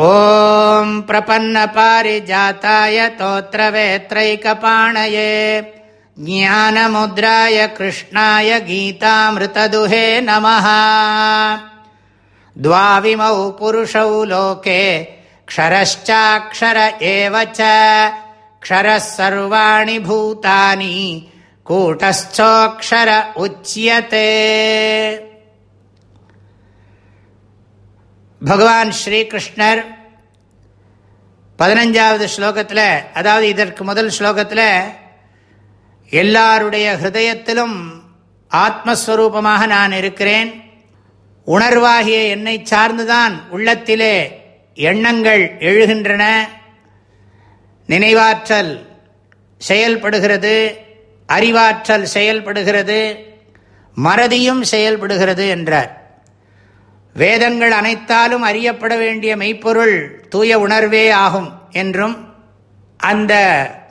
ॐ प्रपन्नपारिजाताय तोत्रवेत्रैकपाणये ज्ञानमुद्राय कृष्णाय गीतामृतदुहे नमः द्वाविमौ पुरुषौ लोके क्षरश्चाक्षर एव च क्षरः सर्वाणि भूतानि कूटस्थोऽक्षर उच्यते பகவான் ஸ்ரீகிருஷ்ணர் பதினஞ்சாவது ஸ்லோகத்தில் அதாவது இதற்கு முதல் ஸ்லோகத்தில் எல்லாருடைய ஹிருதயத்திலும் ஆத்மஸ்வரூபமாக நான் இருக்கிறேன். உணர்வாகிய என்னை சார்ந்துதான் உள்ளத்திலே எண்ணங்கள் எழுகின்றன. நினைவாற்றல் செயல்படுகிறது. அறிவாற்றல் செயல்படுகிறது. மறதியும் செயல்படுகிறது என்றார். வேதங்கள் அனைத்தாலும் அறியப்பட வேண்டிய மெய்ப்பொருள் தூய உணர்வே ஆகும் என்றும் அந்த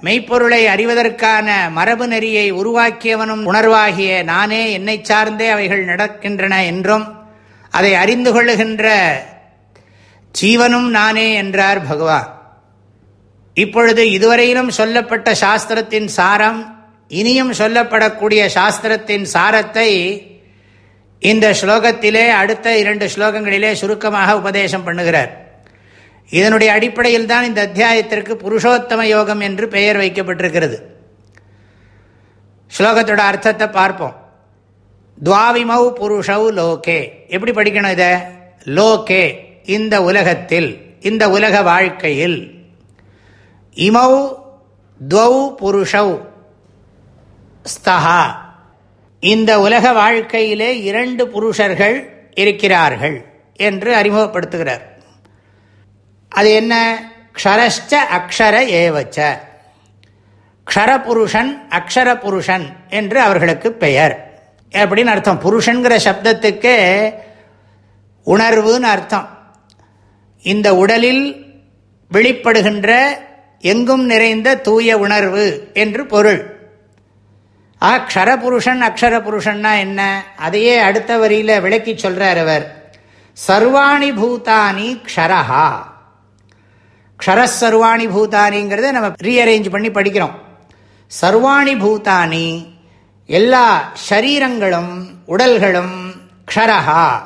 மெய்ப்பொருளை அறிவதற்கான மரபு நெறியை உருவாக்கியவனும் உணர்வாகிய நானே என்னை சார்ந்தே அவைகள் நடக்கின்றன என்றும் அதை அறிந்து கொள்ளுகின்ற ஜீவனும் நானே என்றார் பகவான். இப்பொழுது இதுவரையிலும் சொல்லப்பட்ட சாஸ்திரத்தின் சாரம் இனியும் சொல்லப்படக்கூடிய சாஸ்திரத்தின் சாரத்தை இந்த ஸ்லோகத்திலே அடுத்த இரண்டு ஸ்லோகங்களிலே சுருக்கமாக உபதேசம் பண்ணுகிறார். இதனுடைய அடிப்படையில் தான் இந்த அத்தியாயத்திற்கு புருஷோத்தம யோகம் என்று பெயர் வைக்கப்பட்டிருக்கிறது. ஸ்லோகத்தோட அர்த்தத்தை பார்ப்போம். துவாவிமௌ புருஷௌ லோகே. எப்படி படிக்கணும் இதை? லோகே இந்த உலகத்தில் இந்த உலக வாழ்க்கையில். இமௌ துவௌ புருஷௌ ஸ்தஹா. இந்த உலக வாழ்க்கையிலே இரண்டு புருஷர்கள் இருக்கிறார்கள் என்று அறிமுகப்படுத்துகிறார். அது என்ன? க்ஷரஷ்ட அக்ஷர ஏவச்ச. க்ஷரபுருஷன் அக்ஷர புருஷன் என்று அவர்களுக்கு பெயர். அப்படின்னு அர்த்தம். புருஷன்கிற சப்தத்துக்கு உணர்வுன்னு அர்த்தம். இந்த உடலில் வெளிப்படுகின்ற எங்கும் நிறைந்த தூய உணர்வு என்று பொருள். ஆ க்ஷரபுருஷன் அக்ஷர புருஷன்னா என்ன? அதையே அடுத்த வரியில் விளக்கி சொல்றார் அவர். சர்வாணி பூதானி க்ஷரஹா. க்ஷரசர்வாணி பூதானிங்கிறத நம்ம ரீஅரேஞ்ச் பண்ணி படிக்கிறோம். சர்வாணி பூதானி எல்லா ஷரீரங்களும் உடல்களும் க்ஷரஹா.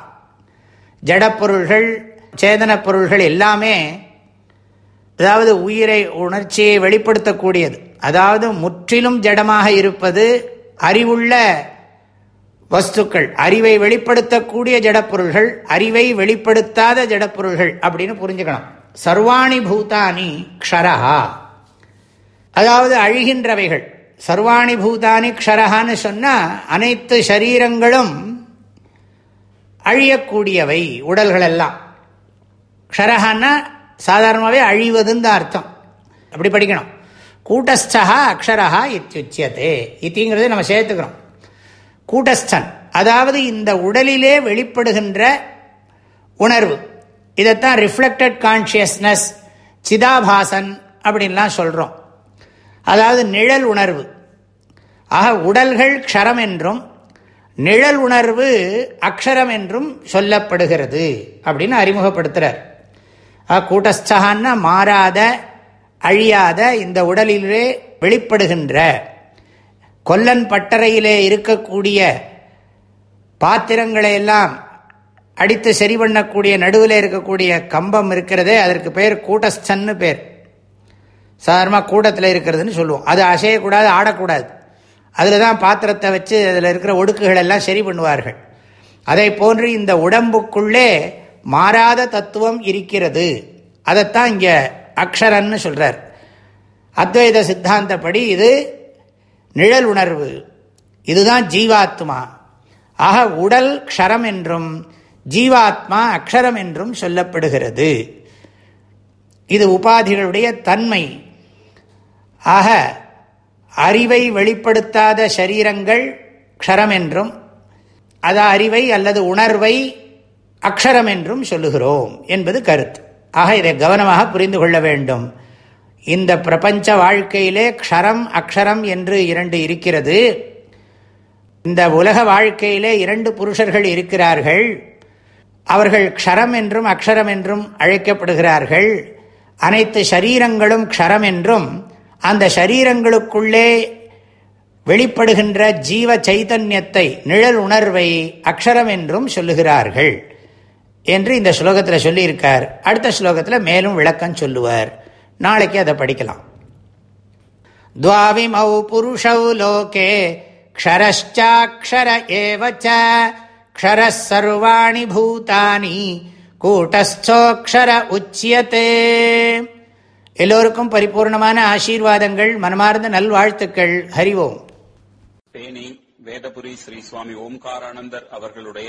ஜடப்பொருள்கள் சேதன பொருள்கள் எல்லாமே அதாவது உயிரை உணர்ச்சியை வெளிப்படுத்தக்கூடியது. அதாவது முற்றிலும் ஜடமாக இருப்பது அறிவுள்ள வஸ்துக்கள். அறிவை வெளிப்படுத்தக்கூடிய ஜடப்பொருள்கள் அறிவை வெளிப்படுத்தாத ஜடப்பொருள்கள் அப்படின்னு புரிஞ்சுக்கணும். சர்வாணி பூதானி க்ஷரஹா. அதாவது அழிகின்றவைகள். சர்வாணி பூதானி க்ஷரஹான்னு சொன்னால் அனைத்து சரீரங்களும் அழியக்கூடியவை உடல்கள் எல்லாம் க்ஷரஹான்னா சாதாரணமாகவே அழிவதுன்னு அர்த்தம். அப்படி படிக்கணும். கூட்டஸ்தா அக்ஷரா இத்தியுச்சியதே இத்திங்கிறத நம்ம சேர்த்துக்கிறோம். கூட்டஸ்தன். அதாவது இந்த உடலிலே வெளிப்படுகின்ற உணர்வு. இதைத்தான் ரிஃப்ளெக்டட் கான்ஷியஸ்னஸ் சிதாபாசன் அப்படின்லாம் சொல்கிறோம் அதாவது நிழல் உணர்வு. ஆக உடல்கள் க்ஷரம் என்றும் நிழல் உணர்வு அக்ஷரம் என்றும் சொல்லப்படுகிறது அப்படின்னு அறிமுகப்படுத்துகிறார் கூட்டஸ்தகான்னா மாறாத அழியாத இந்த உடலிலே வெளிப்படுகின்ற கொல்லன் பட்டறையிலே இருக்கக்கூடிய பாத்திரங்களை எல்லாம் அடித்து சரி பண்ணக்கூடிய நடுவில் இருக்கக்கூடிய கம்பம் இருக்கிறதே அதற்கு பேர் கூட்டஸ்தன்னு பேர். சாதாரணமாக கூட்டத்தில் இருக்கிறதுன்னு சொல்லுவோம். அது அசையக்கூடாது ஆடக்கூடாது. அதில் தான் பாத்திரத்தை வச்சு அதில் இருக்கிற ஒடுக்குகள் எல்லாம் சரி பண்ணுவார்கள். அதை போன்று இந்த உடம்புக்குள்ளே மாறாத தத்துவம் இருக்கிறது. அதைத்தான் இங்கே அக்ஷரன்னு சொல்கிறார் அத்வைத சித்தாந்தப்படி இது நிழல் உணர்வு இதுதான் ஜீவாத்மா. ஆக உடல் க்ஷரம் என்றும் ஜீவாத்மா அக்ஷரம் என்றும் சொல்லப்படுகிறது. இது உபாதிகளுடைய தன்மை. ஆக அறிவை வெளிப்படுத்தாத சரீரங்கள் க்ஷரம் என்றும் அத அறிவை அல்லது உணர்வை அக்ஷரம் என்றும் சொல்லுகிறோம் என்பது கருத்து. ஆக இதை கவனமாக புரிந்து கொள்ள வேண்டும். இந்த பிரபஞ்ச வாழ்க்கையிலே க்ஷரம் அக்ஷரம் என்று இரண்டு இருக்கிறது. இந்த உலக வாழ்க்கையிலே இரண்டு புருஷர்கள் இருக்கிறார்கள். அவர்கள் க்ஷரம் என்றும் அக்ஷரம் என்றும் அழைக்கப்படுகிறார்கள். அனைத்து ஷரீரங்களும் க்ஷரம் என்றும் அந்த ஷரீரங்களுக்குள்ளே வெளிப்படுகின்ற ஜீவ சைதன்யத்தை நிழல் உணர்வை அக்ஷரம் என்றும் சொல்லுகிறார்கள். என்று இந்த ஸ்லோகத்தில் சொல்லியிருக்கார். அடுத்த ஸ்லோகத்தில் மேலும் விளக்கம் சொல்லுவார். நாளைக்கு அதை படிக்கலாம். துவாவிமௌ புருஷௌ லோகே க்ஷரஷ்சாட்சர ஏவச்ச க்ஷரஸ் சர்வாணி பூதானி கூட்டஸ்தோக்ஷர உச்சியத்தே எல்லோருக்கும் பரிபூர்ணமான ஆசீர்வாதங்கள் மனமார்ந்த நல்வாழ்த்துக்கள். ஹரிவோம் தேனி வேதபுரி ஸ்ரீ சுவாமி ஓம்காரானந்தர் அவர்களுடைய